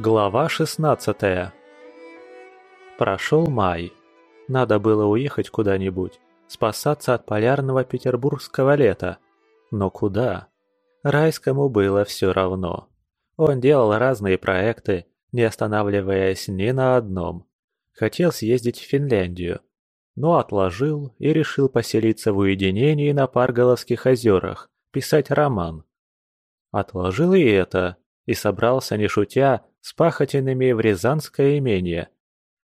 Глава 16 Прошел май. Надо было уехать куда-нибудь, спасаться от полярного петербургского лета. Но куда? Райскому было все равно. Он делал разные проекты, не останавливаясь ни на одном. Хотел съездить в Финляндию, но отложил и решил поселиться в уединении на Парголовских озерах, писать роман. Отложил и это, и собрался, не шутя, с пахотинами в Рязанское имение.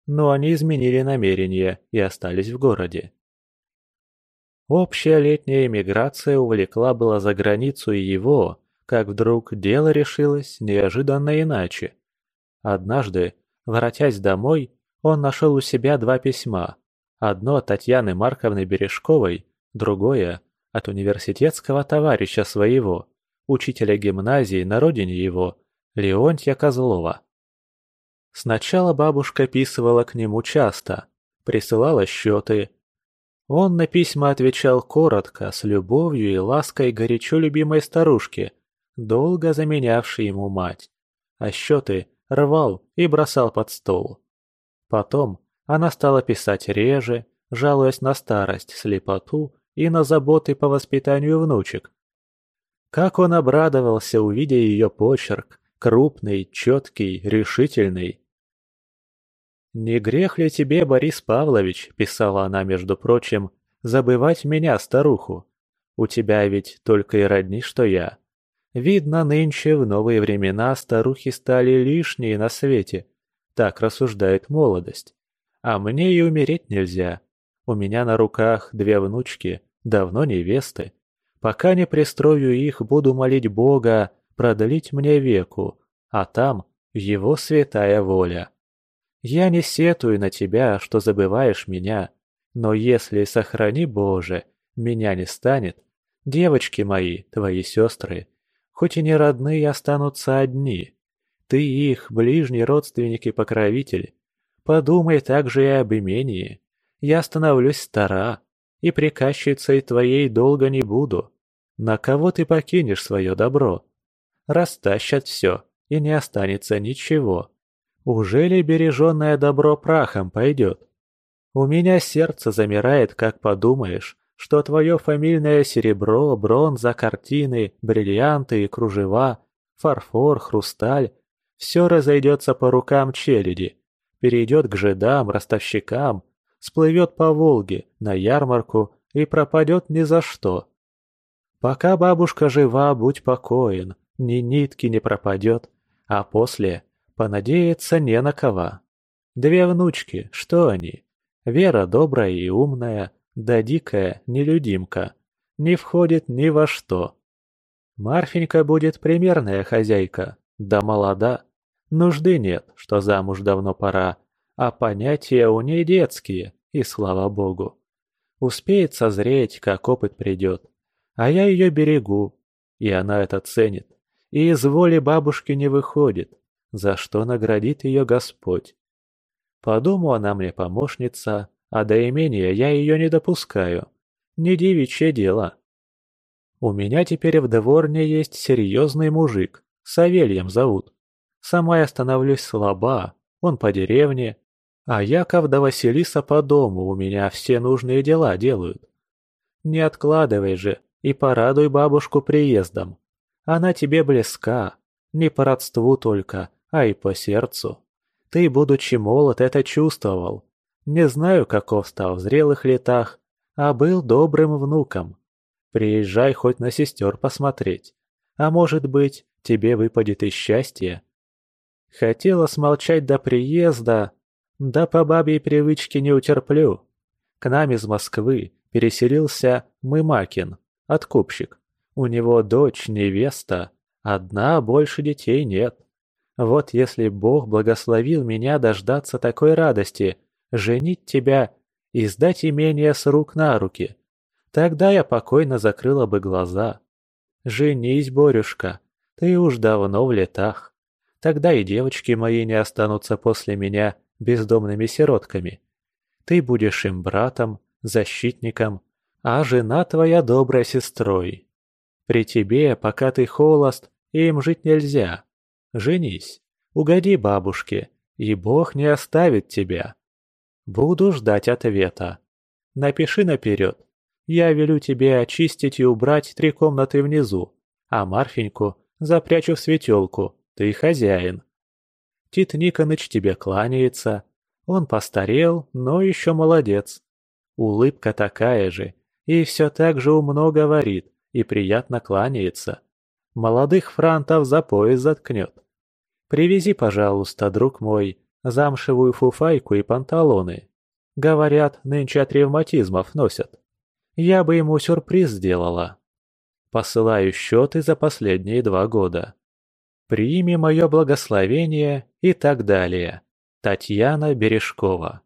Но они изменили намерение и остались в городе. Общая летняя эмиграция увлекла была за границу и его, как вдруг дело решилось неожиданно иначе. Однажды, воротясь домой, он нашел у себя два письма. Одно от Татьяны Марковны Бережковой, другое – от университетского товарища своего, учителя гимназии на родине его, Леонтья Козлова. Сначала бабушка писывала к нему часто, присылала счеты. Он на письма отвечал коротко, с любовью и лаской горячо любимой старушки, долго заменявшей ему мать. А счеты рвал и бросал под стол. Потом она стала писать реже, жалуясь на старость, слепоту и на заботы по воспитанию внучек. Как он обрадовался, увидя ее почерк, крупный, четкий, решительный. «Не грех ли тебе, Борис Павлович, — писала она, между прочим, — забывать меня, старуху? У тебя ведь только и родни, что я. Видно, нынче в новые времена старухи стали лишние на свете. Так рассуждает молодость. А мне и умереть нельзя. У меня на руках две внучки, давно невесты. Пока не пристрою их, буду молить Бога, продлить мне веку, а там его святая воля. Я не сетую на тебя, что забываешь меня, но если, сохрани Боже, меня не станет, девочки мои, твои сестры, хоть и не родные, останутся одни. Ты их, ближний родственник и покровитель. Подумай также и об имении. Я становлюсь стара, и приказчицей твоей долго не буду. На кого ты покинешь свое добро? Растащат все, и не останется ничего. Уже ли береженное добро прахом пойдет? У меня сердце замирает, как подумаешь, что твое фамильное серебро, бронза, картины, бриллианты и кружева, фарфор, хрусталь – все разойдется по рукам челяди, перейдет к жидам, ростовщикам, сплывет по Волге, на ярмарку и пропадет ни за что. Пока бабушка жива, будь покоен, ни нитки не пропадет, а после понадеяться не на кого. Две внучки, что они? Вера добрая и умная, да дикая нелюдимка. Не входит ни во что. Марфенька будет примерная хозяйка, да молода. Нужды нет, что замуж давно пора, а понятия у ней детские, и слава богу. Успеет созреть, как опыт придет. А я ее берегу, и она это ценит и из воли бабушки не выходит, за что наградит ее Господь. По дому она мне помощница, а до имения я ее не допускаю. Не девичье дело. У меня теперь в дворне есть серьезный мужик, Савельем зовут. Сама я становлюсь слаба, он по деревне, а Яков да Василиса по дому у меня все нужные дела делают. Не откладывай же и порадуй бабушку приездом. Она тебе близка, не по родству только, а и по сердцу. Ты, будучи молод, это чувствовал. Не знаю, каков стал в зрелых летах, а был добрым внуком. Приезжай хоть на сестер посмотреть. А может быть, тебе выпадет и счастье. Хотела смолчать до приезда, да по бабьей привычке не утерплю. К нам из Москвы переселился Мымакин, откупщик. У него дочь, невеста, одна, больше детей нет. Вот если Бог благословил меня дождаться такой радости, женить тебя и сдать имение с рук на руки, тогда я покойно закрыла бы глаза. Женись, Борюшка, ты уж давно в летах. Тогда и девочки мои не останутся после меня бездомными сиротками. Ты будешь им братом, защитником, а жена твоя доброй сестрой. При тебе, пока ты холост, им жить нельзя. Женись. Угоди бабушке, и Бог не оставит тебя. Буду ждать ответа. Напиши наперед. Я велю тебе очистить и убрать три комнаты внизу, а Марфеньку запрячу в светелку, ты хозяин. Тит Никоныч тебе кланяется. Он постарел, но еще молодец. Улыбка такая же, и все так же умно говорит, и приятно кланяется. Молодых франтов за пояс заткнет. Привези, пожалуйста, друг мой, замшевую фуфайку и панталоны. Говорят, нынче от ревматизмов носят. Я бы ему сюрприз сделала. Посылаю счеты за последние два года. Прими мое благословение и так далее. Татьяна Бережкова.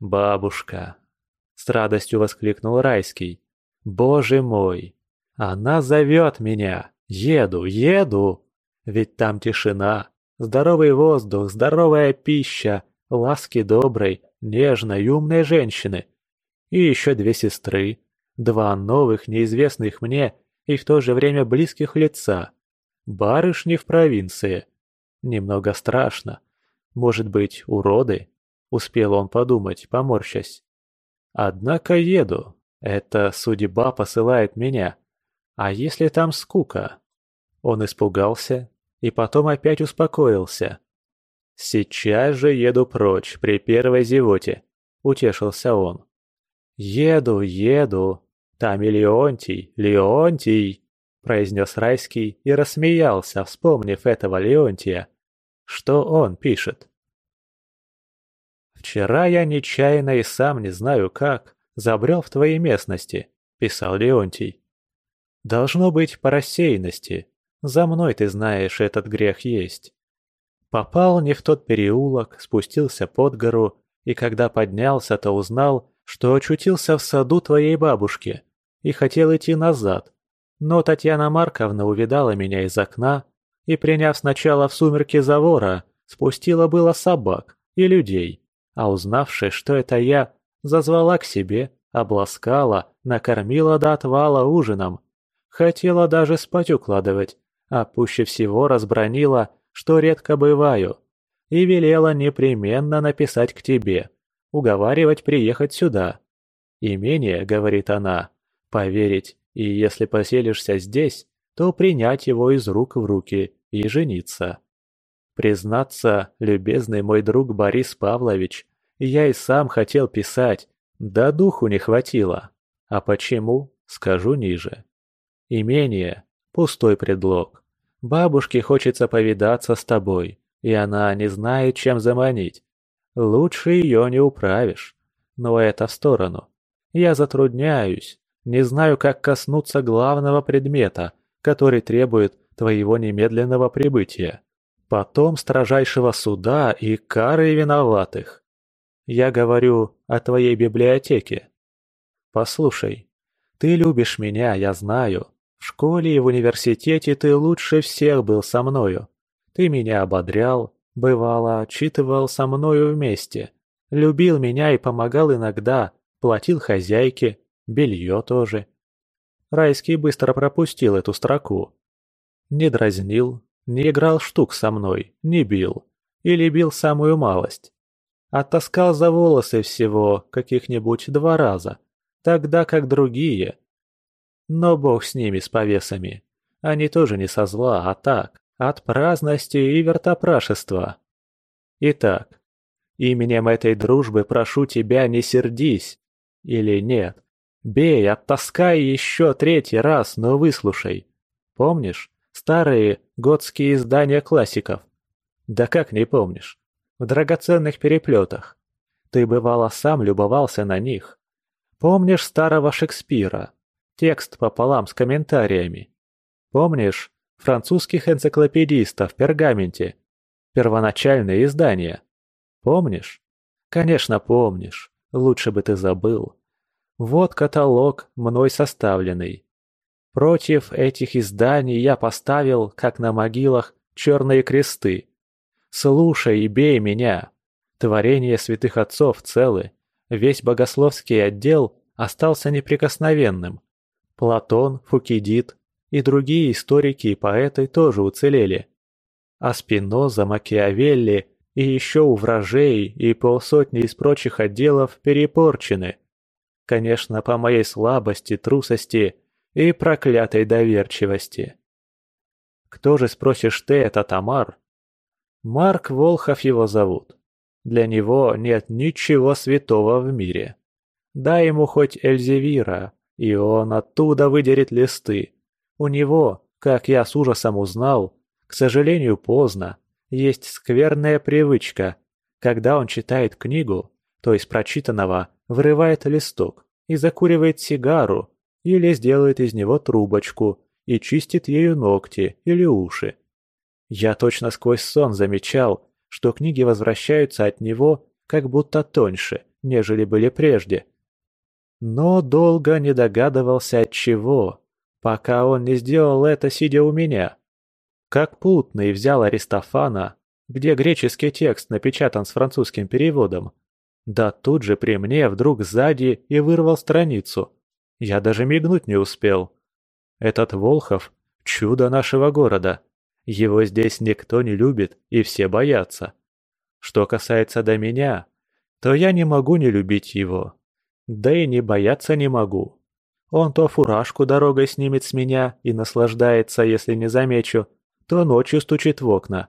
«Бабушка!» — с радостью воскликнул Райский. «Боже мой! Она зовет меня! Еду, еду!» Ведь там тишина, здоровый воздух, здоровая пища, ласки доброй, нежной, умной женщины. И еще две сестры, два новых, неизвестных мне и в то же время близких лица. Барышни в провинции. Немного страшно. Может быть, уроды? Успел он подумать, поморщась. Однако еду. Это судьба посылает меня. А если там скука? Он испугался, и потом опять успокоился. «Сейчас же еду прочь, при первой зевоте», — утешился он. «Еду, еду, там и Леонтий, Леонтий», — произнес Райский и рассмеялся, вспомнив этого Леонтия. Что он пишет? «Вчера я нечаянно и сам не знаю как забрел в твои местности», — писал Леонтий. «Должно быть по рассеянности, за мной, ты знаешь, этот грех есть. Попал не в тот переулок, спустился под гору, и когда поднялся, то узнал, что очутился в саду твоей бабушки и хотел идти назад. Но Татьяна Марковна увидала меня из окна и, приняв сначала в сумерки завора, спустила было собак и людей, а узнавши, что это я, зазвала к себе, обласкала, накормила до отвала ужином. Хотела даже спать укладывать, а пуще всего разбронила, что редко бываю, и велела непременно написать к тебе, уговаривать приехать сюда. Имение, говорит она, поверить, и если поселишься здесь, то принять его из рук в руки и жениться. Признаться, любезный мой друг Борис Павлович, я и сам хотел писать, да духу не хватило. А почему, скажу ниже. Имение – пустой предлог. Бабушке хочется повидаться с тобой, и она не знает, чем заманить. Лучше ее не управишь. Но это в сторону. Я затрудняюсь, не знаю, как коснуться главного предмета, который требует твоего немедленного прибытия. Потом строжайшего суда и кары виноватых. Я говорю о твоей библиотеке. Послушай, ты любишь меня, я знаю, в школе и в университете ты лучше всех был со мною. Ты меня ободрял, бывало, отчитывал со мною вместе. Любил меня и помогал иногда, платил хозяйке, белье тоже. Райский быстро пропустил эту строку. Не дразнил, не играл штук со мной, не бил. Или бил самую малость. Оттаскал за волосы всего каких-нибудь два раза, тогда как другие – но бог с ними, с повесами. Они тоже не со зла, а так, от праздности и вертопрашества. Итак, именем этой дружбы прошу тебя, не сердись. Или нет. Бей, оттаскай еще третий раз, но выслушай. Помнишь старые готские издания классиков? Да как не помнишь? В драгоценных переплетах. Ты бывало сам любовался на них. Помнишь старого Шекспира? Текст пополам с комментариями. Помнишь французских энциклопедистов в пергаменте? Первоначальные издания. Помнишь? Конечно, помнишь. Лучше бы ты забыл. Вот каталог, мной составленный. Против этих изданий я поставил, как на могилах, черные кресты. Слушай и бей меня. Творения святых отцов целы. Весь богословский отдел остался неприкосновенным. Платон, Фукидид и другие историки и поэты тоже уцелели. А Спиноза, Макиавелли и еще у вражей и полсотни из прочих отделов перепорчены. Конечно, по моей слабости, трусости и проклятой доверчивости. Кто же, спросишь ты, это Тамар? Марк Волхов его зовут. Для него нет ничего святого в мире. Дай ему хоть Эльзевира, и он оттуда выдерет листы. У него, как я с ужасом узнал, к сожалению, поздно, есть скверная привычка. Когда он читает книгу, то из прочитанного вырывает листок и закуривает сигару, или сделает из него трубочку и чистит ею ногти или уши. Я точно сквозь сон замечал, что книги возвращаются от него как будто тоньше, нежели были прежде. Но долго не догадывался от чего, пока он не сделал это, сидя у меня. Как путный взял Аристофана, где греческий текст напечатан с французским переводом, да тут же при мне вдруг сзади и вырвал страницу. Я даже мигнуть не успел. Этот Волхов – чудо нашего города. Его здесь никто не любит и все боятся. Что касается до меня, то я не могу не любить его. Да и не бояться не могу. Он то фуражку дорогой снимет с меня и наслаждается, если не замечу, то ночью стучит в окна.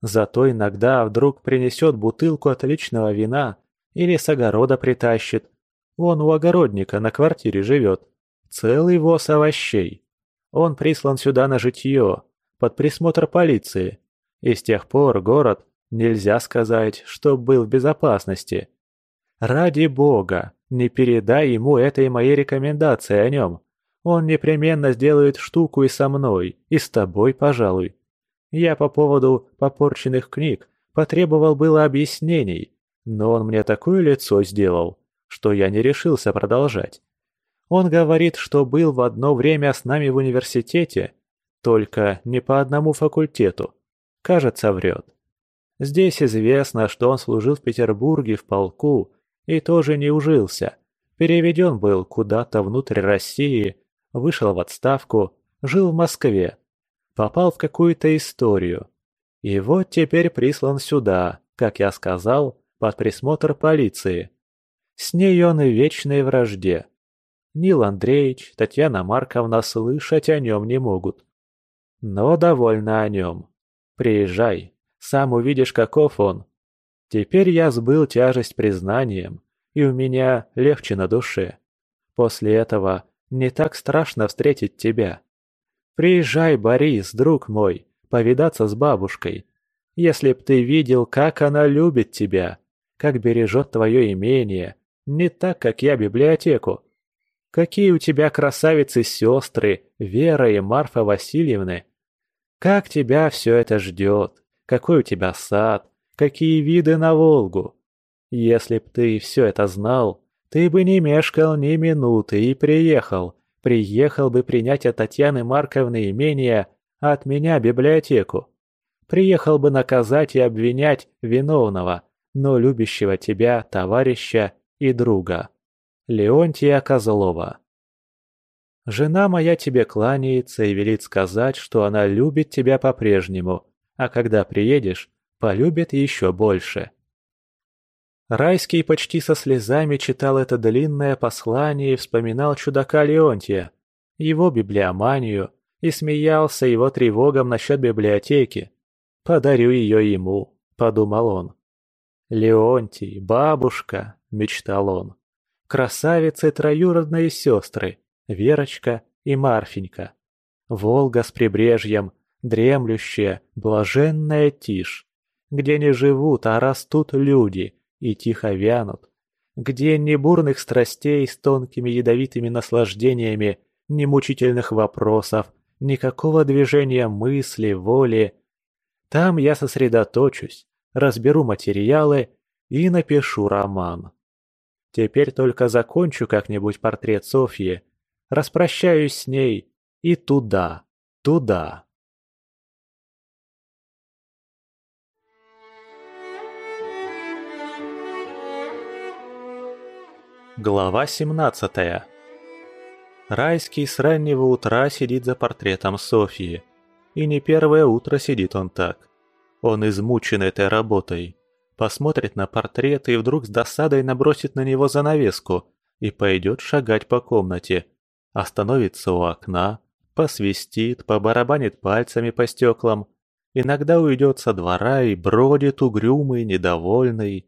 Зато иногда вдруг принесет бутылку отличного вина или с огорода притащит. Он у огородника на квартире живет. Целый воз овощей. Он прислан сюда на житье, под присмотр полиции. И с тех пор город, нельзя сказать, что был в безопасности. Ради бога, не передай ему этой моей рекомендации о нем. Он непременно сделает штуку и со мной, и с тобой, пожалуй. Я по поводу попорченных книг потребовал было объяснений, но он мне такое лицо сделал, что я не решился продолжать. Он говорит, что был в одно время с нами в университете, только не по одному факультету. Кажется, врет. Здесь известно, что он служил в Петербурге в полку и тоже не ужился. Переведен был куда-то внутрь России, вышел в отставку, жил в Москве, попал в какую-то историю. И вот теперь прислан сюда, как я сказал, под присмотр полиции. С ней он и вечной вражде. Нил Андреевич, Татьяна Марковна слышать о нем не могут. Но довольна о нем. Приезжай, сам увидишь, каков он. Теперь я сбыл тяжесть признанием, и у меня легче на душе. После этого не так страшно встретить тебя. Приезжай, Борис, друг мой, повидаться с бабушкой. Если б ты видел, как она любит тебя, как бережет твое имение, не так, как я библиотеку. Какие у тебя красавицы-сестры, Вера и Марфа Васильевны. Как тебя все это ждет, какой у тебя сад, какие виды на Волгу. Если б ты все это знал, ты бы не мешкал ни минуты и приехал, приехал бы принять от Татьяны Марковны имение, а от меня библиотеку. Приехал бы наказать и обвинять виновного, но любящего тебя товарища и друга. Леонтия Козлова. Жена моя тебе кланяется и велит сказать, что она любит тебя по-прежнему, а когда приедешь, полюбит еще больше. Райский почти со слезами читал это длинное послание и вспоминал чудака Леонтия, его библиоманию, и смеялся его тревогам насчет библиотеки. «Подарю ее ему», — подумал он. «Леонтий, бабушка», — мечтал он красавицы троюродные сестры, Верочка и Марфенька. Волга с прибрежьем, дремлющая, блаженная тишь, где не живут, а растут люди и тихо вянут, где ни бурных страстей с тонкими ядовитыми наслаждениями, ни мучительных вопросов, никакого движения мысли, воли. Там я сосредоточусь, разберу материалы и напишу роман. Теперь только закончу как-нибудь портрет Софьи, распрощаюсь с ней и туда, туда. Глава 17 Райский с раннего утра сидит за портретом Софьи. И не первое утро сидит он так. Он измучен этой работой. Посмотрит на портрет и вдруг с досадой набросит на него занавеску и пойдет шагать по комнате. Остановится у окна, посвистит, побарабанит пальцами по стеклам. Иногда уйдет со двора и бродит угрюмый, недовольный.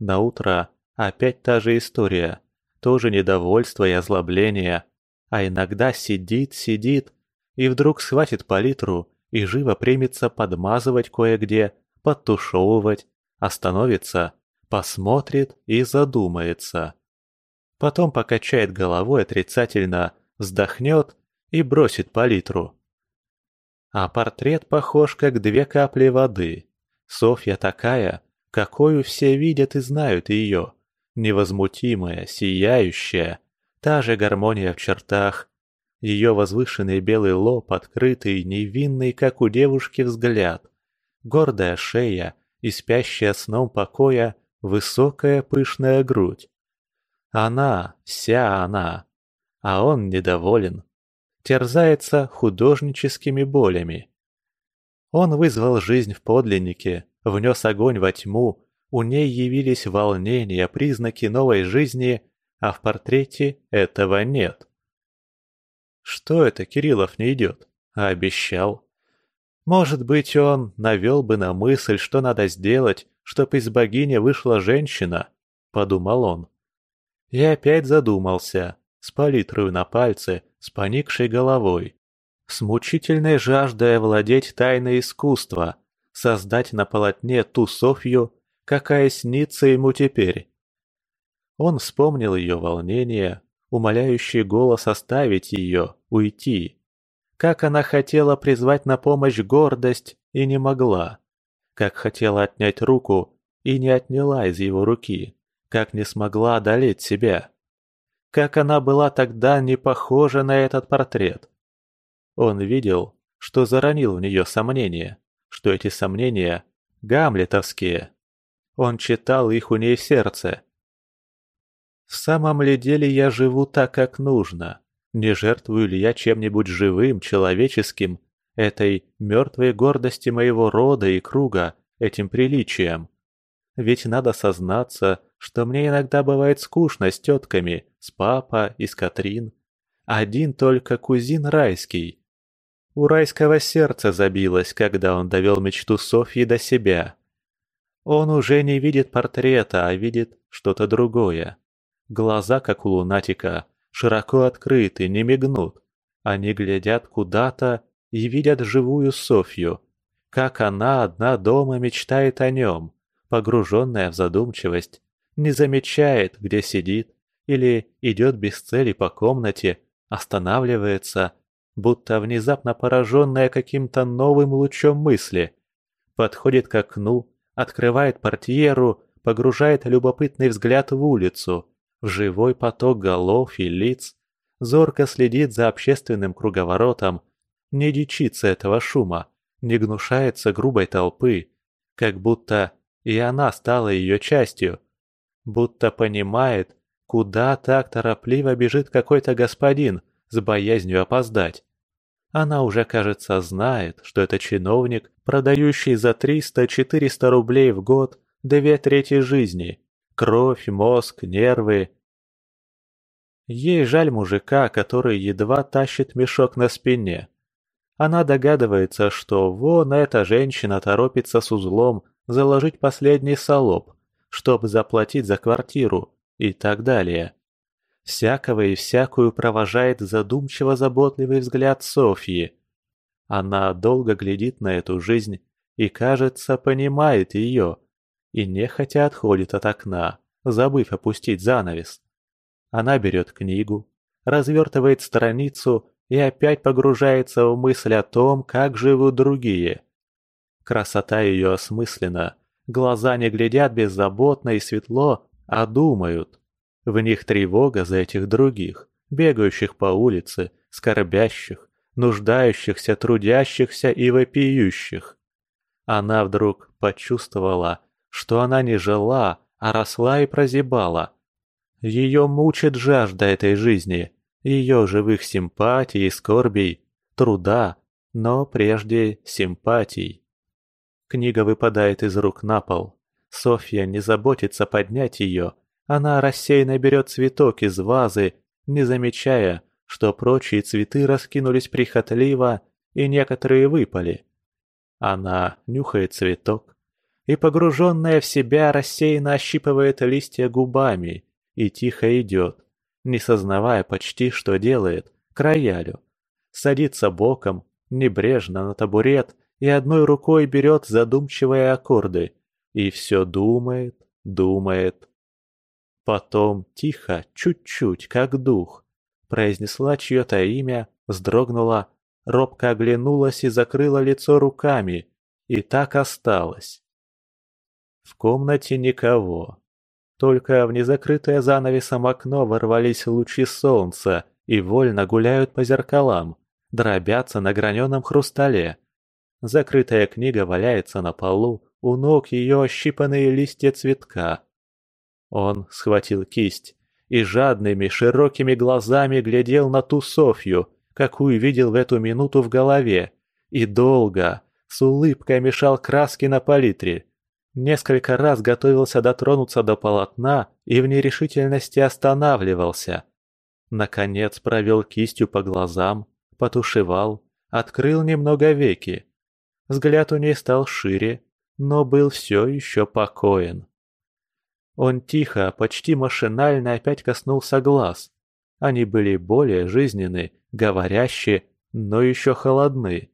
На утро опять та же история. Тоже недовольство и озлобление. А иногда сидит, сидит, и вдруг схватит палитру и живо примется подмазывать кое-где, подтушевывать, остановится, посмотрит и задумается. Потом покачает головой отрицательно, вздохнет и бросит палитру. А портрет похож, как две капли воды. Софья такая, какую все видят и знают ее. Невозмутимая, сияющая, та же гармония в чертах. Ее возвышенный белый лоб, открытый, невинный, как у девушки, взгляд. Гордая шея и спящая сном покоя высокая пышная грудь. Она, вся она. А он недоволен. Терзается художническими болями. Он вызвал жизнь в подлиннике, внес огонь во тьму, у ней явились волнения, признаки новой жизни, а в портрете этого нет. Что это Кириллов не идет? Обещал. Может быть, он навел бы на мысль, что надо сделать, чтоб из богини вышла женщина, подумал он. И опять задумался, с палитрою на пальце, с поникшей головой, с мучительной жаждой овладеть тайной искусства, создать на полотне ту Софью, какая снится ему теперь. Он вспомнил ее волнение, умоляющий голос оставить ее, уйти. Как она хотела призвать на помощь гордость и не могла. Как хотела отнять руку и не отняла из его руки. Как не смогла одолеть себя. Как она была тогда не похожа на этот портрет. Он видел, что заронил в нее сомнения, что эти сомнения гамлетовские. Он читал их у ней в сердце. В самом ли деле я живу так, как нужно? Не жертвую ли я чем-нибудь живым, человеческим, этой мертвой гордости моего рода и круга, этим приличием? Ведь надо сознаться, что мне иногда бывает скучно с тетками, с папа и с Катрин. Один только кузин Райский. У Райского сердце забилось, когда он довел мечту Софьи до себя. Он уже не видит портрета, а видит что-то другое. Глаза, как у лунатика, широко открыты, не мигнут. Они глядят куда-то и видят живую Софью, как она одна дома мечтает о нем, погруженная в задумчивость, не замечает, где сидит, или идет без цели по комнате, останавливается, будто внезапно пораженная каким-то новым лучом мысли, подходит к окну, открывает портьеру, погружает любопытный взгляд в улицу, в живой поток голов и лиц, зорко следит за общественным круговоротом, не дичится этого шума, не гнушается грубой толпы, как будто и она стала ее частью, будто понимает, куда так торопливо бежит какой-то господин с боязнью опоздать. Она уже, кажется, знает, что это чиновник, продающий за 300-400 рублей в год две трети жизни. Кровь, мозг, нервы. Ей жаль мужика, который едва тащит мешок на спине. Она догадывается, что вон эта женщина торопится с узлом заложить последний солоб, чтобы заплатить за квартиру и так далее. Всякого и всякую провожает задумчиво-заботливый взгляд Софьи. Она долго глядит на эту жизнь и, кажется, понимает ее, и нехотя отходит от окна, забыв опустить занавес. Она берет книгу, развертывает страницу и опять погружается в мысль о том, как живут другие. Красота ее осмыслена, глаза не глядят беззаботно и светло, а думают. В них тревога за этих других, бегающих по улице, скорбящих, нуждающихся, трудящихся и вопиющих. Она вдруг почувствовала, что она не жила, а росла и прозябала. Ее мучит жажда этой жизни, ее живых симпатий и скорбей, труда, но прежде симпатий. Книга выпадает из рук на пол. Софья не заботится поднять ее. Она рассеянно берет цветок из вазы, не замечая, что прочие цветы раскинулись прихотливо и некоторые выпали. Она нюхает цветок и, погруженная в себя, рассеянно ощипывает листья губами и тихо идет, не сознавая почти, что делает, к роялю. Садится боком, небрежно на табурет и одной рукой берет задумчивые аккорды и все думает, думает. Потом тихо, чуть-чуть, как дух, произнесла чье-то имя, вздрогнула, робко оглянулась и закрыла лицо руками, и так осталась. В комнате никого. Только в незакрытое занавесом окно ворвались лучи солнца и вольно гуляют по зеркалам, дробятся на граненом хрустале. Закрытая книга валяется на полу, у ног ее ощипанные листья цветка. Он схватил кисть и жадными широкими глазами глядел на ту Софью, какую видел в эту минуту в голове, и долго, с улыбкой мешал краски на палитре. Несколько раз готовился дотронуться до полотна и в нерешительности останавливался. Наконец провел кистью по глазам, потушевал, открыл немного веки. Взгляд у ней стал шире, но был все еще покоен. Он тихо, почти машинально опять коснулся глаз. Они были более жизненны, говорящие, но еще холодны.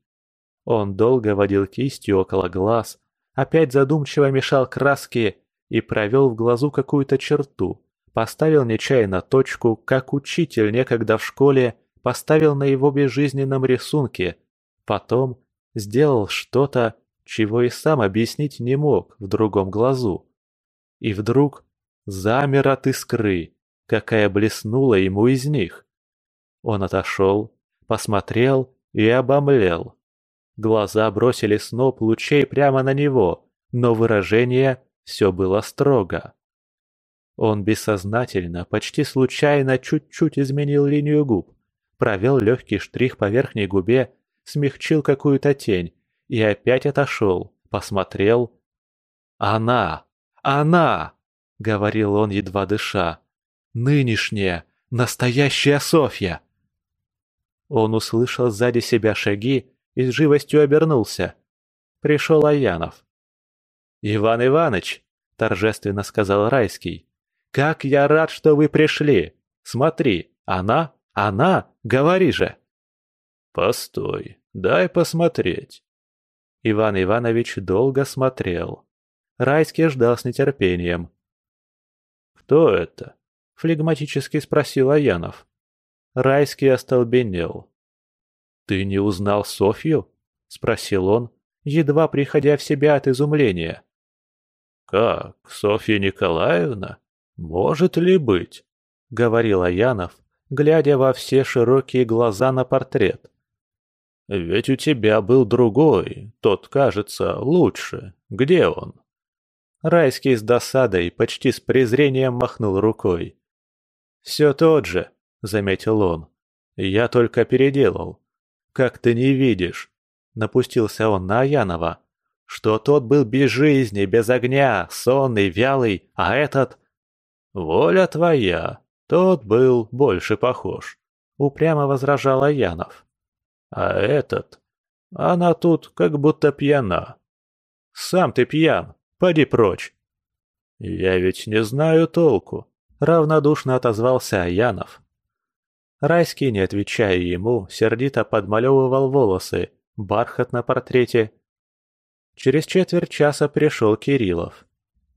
Он долго водил кистью около глаз, опять задумчиво мешал краски и провел в глазу какую-то черту, поставил нечаянно точку, как учитель некогда в школе поставил на его безжизненном рисунке, потом сделал что-то, чего и сам объяснить не мог в другом глазу. И вдруг замер от искры, какая блеснула ему из них. Он отошел, посмотрел и обомлел. Глаза бросили сноп лучей прямо на него, но выражение все было строго. Он бессознательно, почти случайно чуть-чуть изменил линию губ, провел легкий штрих по верхней губе, смягчил какую-то тень и опять отошел, посмотрел. «Она! Она!» — говорил он, едва дыша. «Нынешняя, настоящая Софья!» Он услышал сзади себя шаги и с живостью обернулся. Пришел Аянов. «Иван Иваныч!» — торжественно сказал Райский. «Как я рад, что вы пришли! Смотри, она, она, говори же!» «Постой, дай посмотреть!» Иван Иванович долго смотрел. Райский ждал с нетерпением. «Кто это?» — флегматически спросил Аянов. Райский остолбенел. «Ты не узнал Софью?» — спросил он, едва приходя в себя от изумления. «Как, Софья Николаевна? Может ли быть?» — говорил Аянов, глядя во все широкие глаза на портрет. Ведь у тебя был другой, тот, кажется, лучше. Где он?» Райский с досадой, почти с презрением махнул рукой. «Все тот же», — заметил он. «Я только переделал. Как ты не видишь?» Напустился он на Аянова. «Что тот был без жизни, без огня, сонный, вялый, а этот...» «Воля твоя, тот был больше похож», — упрямо возражал Аянов. А этот... Она тут как будто пьяна. Сам ты пьян, поди прочь. Я ведь не знаю толку, равнодушно отозвался Аянов. Райский, не отвечая ему, сердито подмалевывал волосы, бархат на портрете. Через четверть часа пришел Кириллов.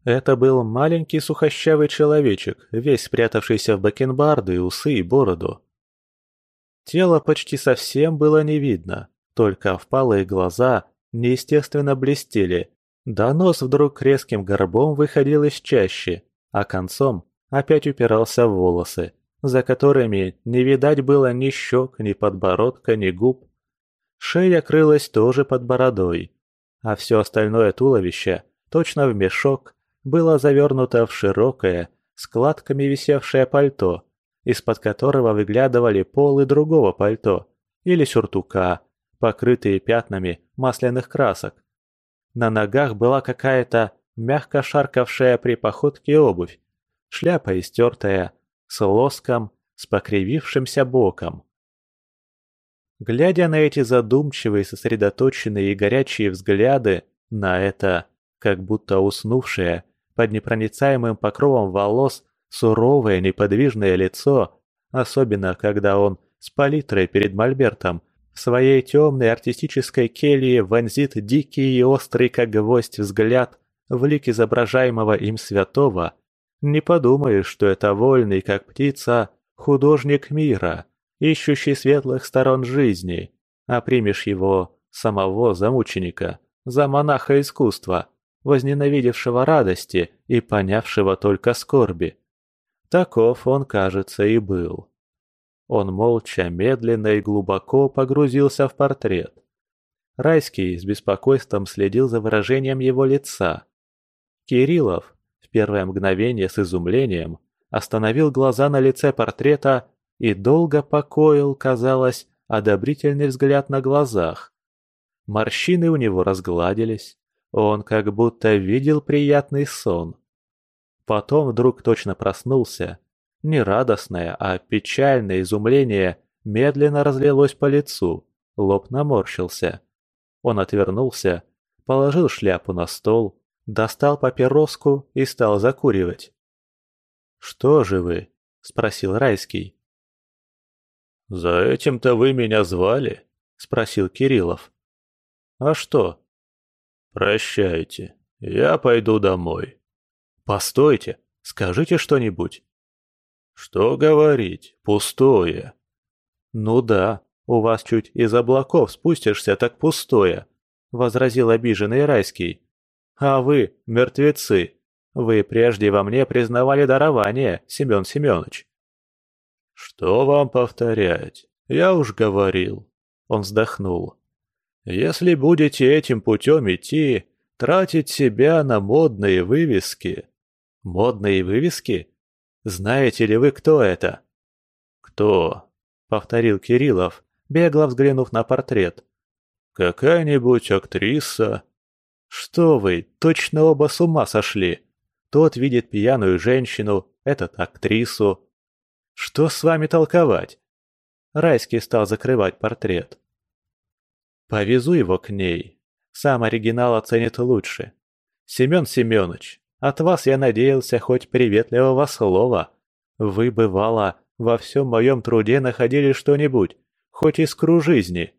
Это был маленький сухощавый человечек, весь спрятавшийся в бакенбарды, усы и бороду. Тело почти совсем было не видно, только впалые глаза неестественно блестели, да нос вдруг резким горбом выходил из чащи, а концом опять упирался в волосы, за которыми не видать было ни щек, ни подбородка, ни губ. Шея крылась тоже под бородой, а все остальное туловище, точно в мешок, было завернуто в широкое, складками висевшее пальто, из-под которого выглядывали полы другого пальто или сюртука, покрытые пятнами масляных красок. На ногах была какая-то мягко шаркавшая при походке обувь, шляпа истертая, с лоском, с покривившимся боком. Глядя на эти задумчивые, сосредоточенные и горячие взгляды, на это, как будто уснувшее, под непроницаемым покровом волос, суровое неподвижное лицо, особенно когда он с палитрой перед мольбертом в своей темной артистической келье вонзит дикий и острый, как гвоздь, взгляд в лик изображаемого им святого, не подумаешь, что это вольный, как птица, художник мира, ищущий светлых сторон жизни, а примешь его, самого за мученика, за монаха искусства, возненавидевшего радости и понявшего только скорби. Таков он, кажется, и был. Он молча, медленно и глубоко погрузился в портрет. Райский с беспокойством следил за выражением его лица. Кириллов, в первое мгновение с изумлением, остановил глаза на лице портрета и долго покоил, казалось, одобрительный взгляд на глазах. Морщины у него разгладились, он как будто видел приятный сон. Потом вдруг точно проснулся. Не радостное, а печальное изумление медленно разлилось по лицу, лоб наморщился. Он отвернулся, положил шляпу на стол, достал папироску и стал закуривать. «Что же вы?» – спросил Райский. «За этим-то вы меня звали?» – спросил Кириллов. «А что?» «Прощайте, я пойду домой». «Постойте, скажите что-нибудь». «Что говорить, пустое». «Ну да, у вас чуть из облаков спустишься, так пустое», — возразил обиженный Райский. «А вы, мертвецы, вы прежде во мне признавали дарование, Семен Семенович». «Что вам повторять? Я уж говорил». Он вздохнул. «Если будете этим путем идти, тратить себя на модные вывески». «Модные вывески? Знаете ли вы, кто это?» «Кто?» — повторил Кириллов, бегло взглянув на портрет. «Какая-нибудь актриса?» «Что вы, точно оба с ума сошли! Тот видит пьяную женщину, этот актрису, что с вами толковать?» Райский стал закрывать портрет. «Повезу его к ней. Сам оригинал оценит лучше. Семен Семенович, от вас я надеялся хоть приветливого слова. Вы, бывало, во всем моем труде находили что-нибудь, хоть искру жизни».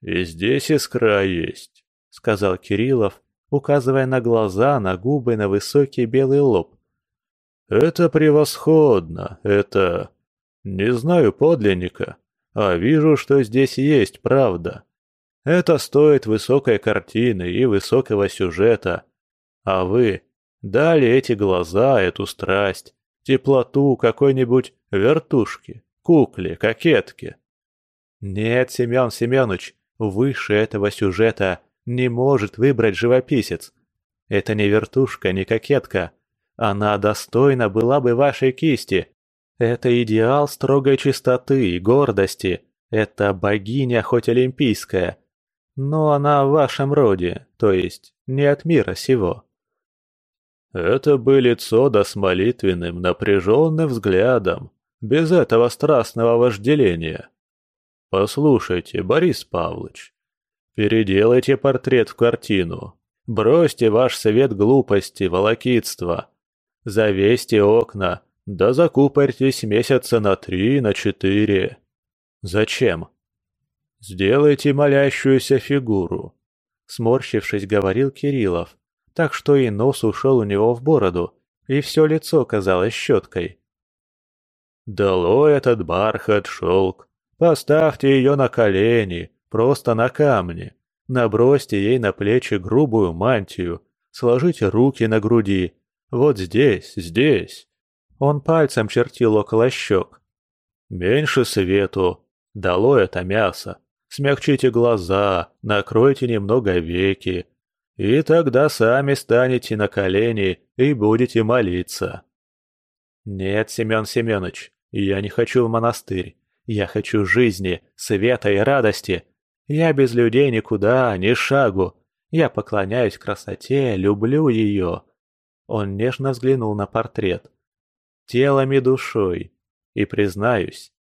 «И здесь искра есть», — сказал Кириллов, указывая на глаза, на губы, на высокий белый лоб. «Это превосходно, это... Не знаю подлинника, а вижу, что здесь есть правда. Это стоит высокой картины и высокого сюжета. А вы дали эти глаза, эту страсть, теплоту какой-нибудь вертушки, кукле, кокетке. Нет, Семен Семенович, выше этого сюжета не может выбрать живописец. Это не вертушка, не кокетка, она достойна была бы вашей кисти. Это идеал строгой чистоты и гордости. Это богиня хоть олимпийская. Но она в вашем роде, то есть не от мира сего. Это бы лицо да с молитвенным, напряженным взглядом, без этого страстного вожделения. Послушайте, Борис Павлович, переделайте портрет в картину. Бросьте ваш совет глупости, волокитства. Завесьте окна, да закупорьтесь месяца на три, на четыре. Зачем? Сделайте молящуюся фигуру. Сморщившись, говорил Кириллов, так что и нос ушел у него в бороду, и все лицо казалось щеткой. «Долой этот бархат, шелк! Поставьте ее на колени, просто на камни. Набросьте ей на плечи грубую мантию, сложите руки на груди вот здесь, здесь. Он пальцем чертил около щек. Меньше свету. Дало это мясо. Смягчите глаза, накройте немного веки. И тогда сами станете на колени и будете молиться. Нет, Семен Семенович, я не хочу в монастырь. Я хочу жизни, света и радости. Я без людей никуда, ни шагу. Я поклоняюсь красоте, люблю ее. Он нежно взглянул на портрет. Телом и душой. И признаюсь,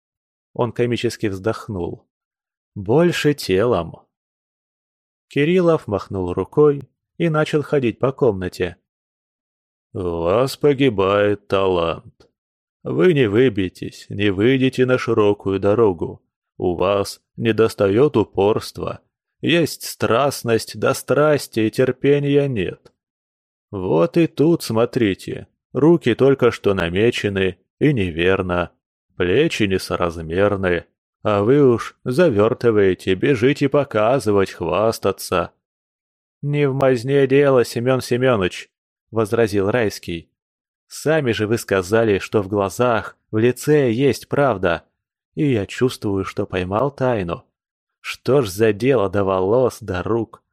он комически вздохнул. Больше телом. Кириллов махнул рукой и начал ходить по комнате. «У вас погибает талант. Вы не выбьетесь, не выйдете на широкую дорогу. У вас недостает упорства. Есть страстность, да страсти и терпения нет. Вот и тут смотрите. Руки только что намечены и неверно. Плечи несоразмерны. А вы уж завертываете, бежите показывать, хвастаться. «Не в мазне дело, Семен Семенович», — возразил Райский. «Сами же вы сказали, что в глазах, в лице есть правда, и я чувствую, что поймал тайну. Что ж за дело до волос, до рук?»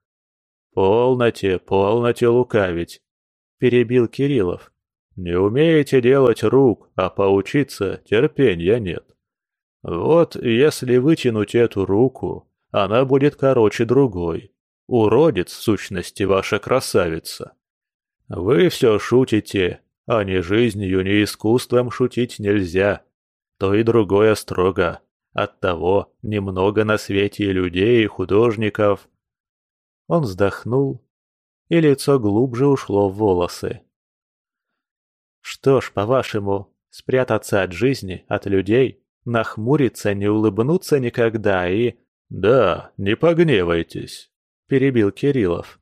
«Полноте, полноте лукавить», — перебил Кириллов. «Не умеете делать рук, а поучиться терпения нет. Вот если вытянуть эту руку, она будет короче другой. Уродец, в сущности, ваша красавица. Вы все шутите, а ни жизнью, ни искусством шутить нельзя. То и другое строго. Оттого немного на свете людей и художников. Он вздохнул, и лицо глубже ушло в волосы. Что ж, по-вашему, спрятаться от жизни, от людей, нахмуриться, не улыбнуться никогда и... Да, не погневайтесь, перебил Кириллов.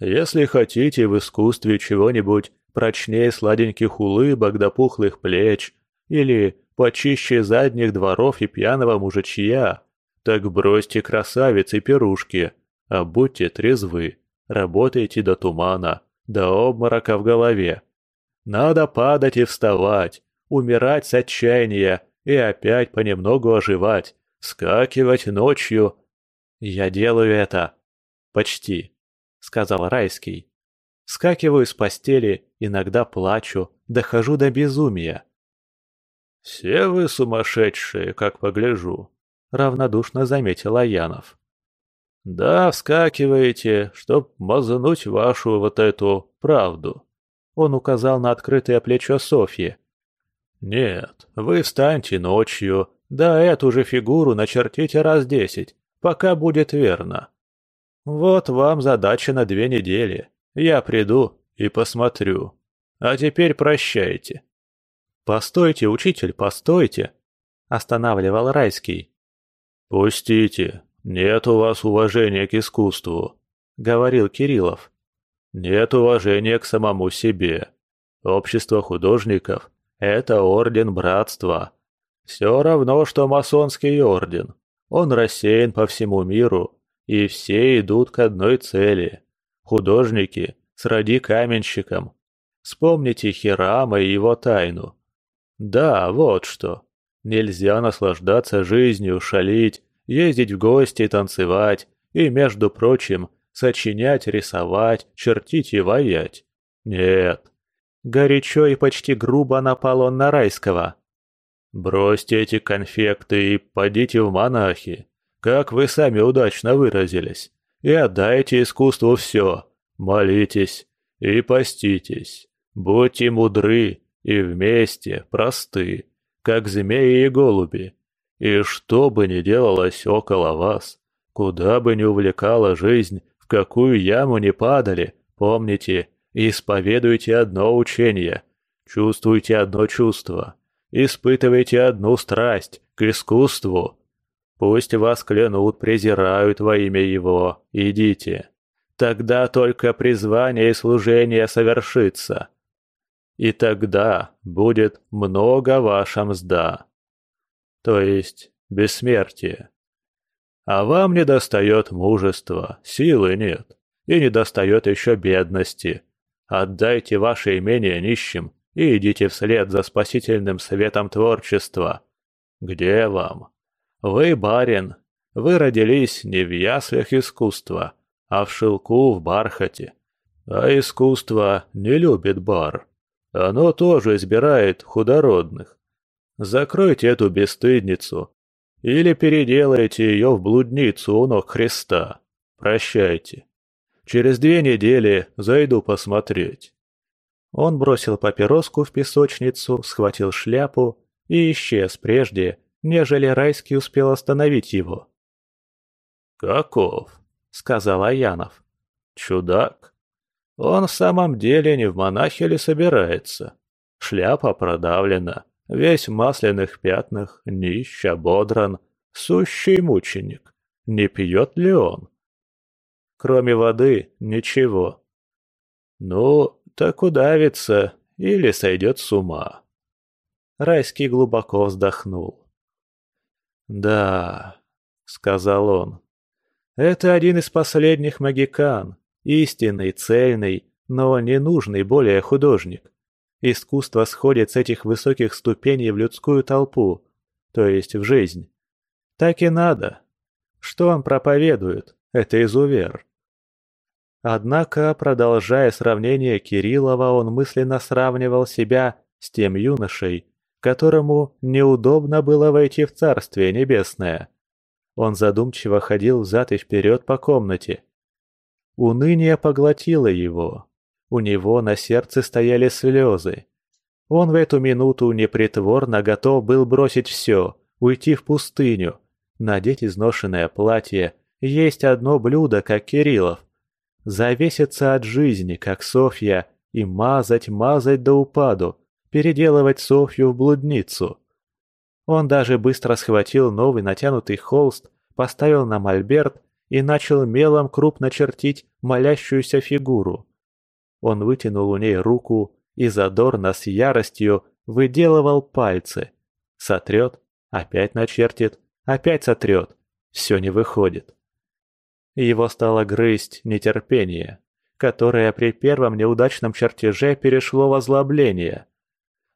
Если хотите в искусстве чего-нибудь прочнее сладеньких улыбок да пухлых плеч, или почище задних дворов и пьяного мужичья, так бросьте красавицы пирушки, а будьте трезвы, работайте до тумана, до обморока в голове. Надо падать и вставать, умирать с отчаяния и опять понемногу оживать, скакивать ночью. Я делаю это. Почти, сказал Райский. Скакиваю с постели, иногда плачу, дохожу до безумия. «Все вы сумасшедшие, как погляжу», — равнодушно заметил Аянов. «Да, вскакиваете, чтоб мазнуть вашу вот эту правду». Он указал на открытое плечо Софьи, «Нет, вы встаньте ночью, да эту же фигуру начертите раз десять, пока будет верно. Вот вам задача на две недели. Я приду и посмотрю. А теперь прощайте». «Постойте, учитель, постойте!» – останавливал Райский. «Пустите, нет у вас уважения к искусству», – говорил Кириллов. «Нет уважения к самому себе. Общество художников это орден братства. Все равно, что масонский орден. Он рассеян по всему миру, и все идут к одной цели. Художники сради каменщикам. Вспомните Хирама и его тайну. Да, вот что. Нельзя наслаждаться жизнью, шалить, ездить в гости, танцевать и, между прочим, сочинять, рисовать, чертить и воять. Нет, Горячо и почти грубо напал он на Райского. «Бросьте эти конфекты и подите в монахи, как вы сами удачно выразились, и отдайте искусству все, молитесь и поститесь, будьте мудры и вместе просты, как змеи и голуби, и что бы ни делалось около вас, куда бы ни увлекала жизнь, в какую яму не падали, помните, Исповедуйте одно учение, чувствуйте одно чувство, испытывайте одну страсть к искусству. Пусть вас клянут, презирают во имя его, идите. Тогда только призвание и служение совершится. И тогда будет много ваша мзда. То есть бессмертие. А вам не достает мужества, силы нет, и не достает еще бедности, Отдайте ваше имение нищим и идите вслед за спасительным светом творчества. Где вам? Вы барин. Вы родились не в яслях искусства, а в шелку в бархате. А искусство не любит бар. Оно тоже избирает худородных. Закройте эту бесстыдницу или переделайте ее в блудницу у ног Христа. Прощайте. Через две недели зайду посмотреть». Он бросил папироску в песочницу, схватил шляпу и исчез прежде, нежели Райский успел остановить его. «Каков?» — сказал Аянов. «Чудак. Он в самом деле не в монахи ли собирается? Шляпа продавлена, весь в масляных пятнах, нищ, ободран, сущий мученик. Не пьет ли он? Кроме воды ничего. Ну, так удавится или сойдет с ума. Райский глубоко вздохнул. «Да», — сказал он, — «это один из последних магикан, истинный, цельный, но не нужный более художник. Искусство сходит с этих высоких ступеней в людскую толпу, то есть в жизнь. Так и надо. Что он проповедует, это изувер. Однако, продолжая сравнение Кириллова, он мысленно сравнивал себя с тем юношей, которому неудобно было войти в Царствие Небесное. Он задумчиво ходил взад и вперед по комнате. Уныние поглотило его. У него на сердце стояли слезы. Он в эту минуту непритворно готов был бросить все, уйти в пустыню, надеть изношенное платье, есть одно блюдо, как Кириллов, завеситься от жизни, как Софья, и мазать, мазать до упаду, переделывать Софью в блудницу. Он даже быстро схватил новый натянутый холст, поставил на мольберт и начал мелом крупно чертить молящуюся фигуру. Он вытянул у ней руку и задорно с яростью выделывал пальцы. Сотрет, опять начертит, опять сотрет. Все не выходит. Его стало грызть нетерпение, которое при первом неудачном чертеже перешло в озлобление.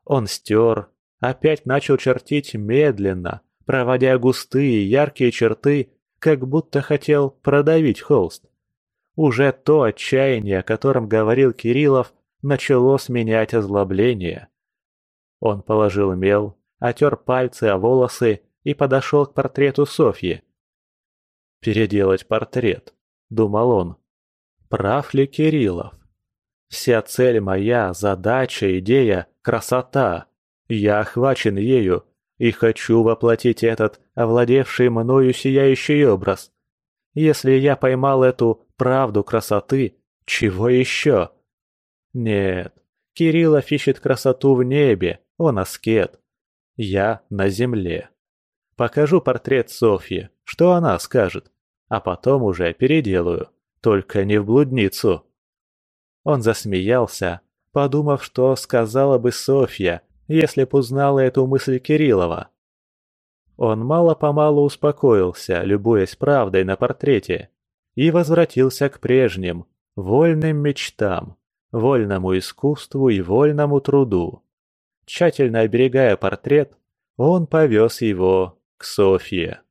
Он стер, опять начал чертить медленно, проводя густые яркие черты, как будто хотел продавить холст. Уже то отчаяние, о котором говорил Кириллов, начало сменять озлобление. Он положил мел, отер пальцы о волосы и подошел к портрету Софьи. Переделать портрет, думал он. Прав ли Кириллов? Вся цель моя, задача, идея, красота. Я охвачен ею и хочу воплотить этот овладевший мною сияющий образ. Если я поймал эту правду красоты, чего еще? Нет, Кириллов ищет красоту в небе, он аскет. Я на земле. Покажу портрет Софьи, что она скажет, а потом уже переделаю, только не в блудницу. Он засмеялся, подумав, что сказала бы Софья, если б узнала эту мысль Кириллова. Он мало-помалу успокоился, любуясь правдой на портрете, и возвратился к прежним, вольным мечтам, вольному искусству и вольному труду. Тщательно оберегая портрет, он повез его к Софье.